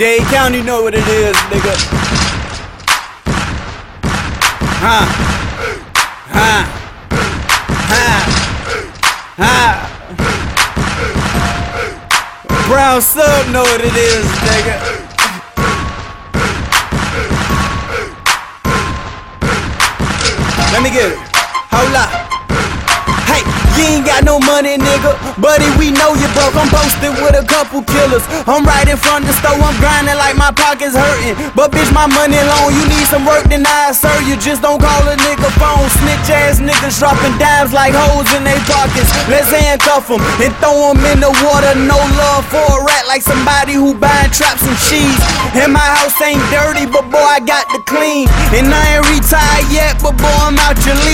Dade County know what it is, nigga. Huh. Huh. Huh. Huh. Brown sub know what it is, nigga. Let me get it. Hold up. Ain't got no money, nigga. Buddy, we know you broke. I'm posted with a couple killers. I'm right in front of the store. I'm grinding like my pockets hurting. But bitch, my money long. You need some work, then I serve you. Just don't call a nigga phone. Snitch ass niggas dropping dimes like hoes in their pockets. Let's handcuff them and throw them in the water. No love for a rat like somebody who buying traps and cheese. And my house ain't dirty, but boy, I got the clean. And I ain't retired yet, but boy, I'm out your league.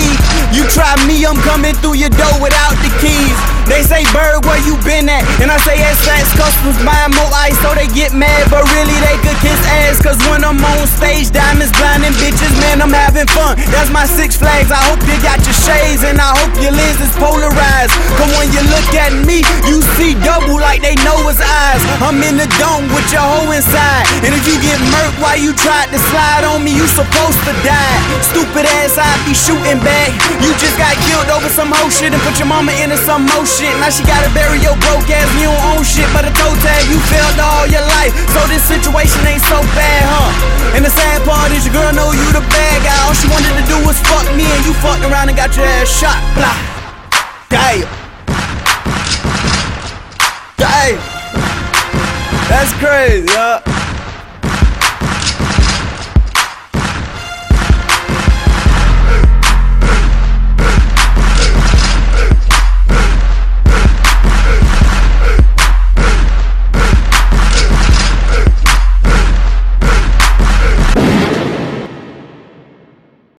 You try me, I'm coming through your door without the keys. They say, Bird, where you been at? And I say, S-Flax Customs buying more ice, so they get mad. But really, they could kiss ass, cause when I'm on stage, diamonds blinding bitches, man, I'm having fun. That's my Six Flags. I hope you got your shades, and I hope your lens is polarized. Cause when you I'm in the dome with your hoe inside. And if you get murked while you tried to slide on me, you supposed to die. Stupid ass, I be shooting back. You just got killed over some hoe shit and put your mama into some more shit. Now she gotta bury your broke ass, you don't own shit but a toe tag. You failed all your life, so this situation ain't so bad, huh? And the sad part is your girl know you the bad guy. All she wanted to do was fuck me, and you fucked around and got your ass shot. Blah. Damn. That's crazy?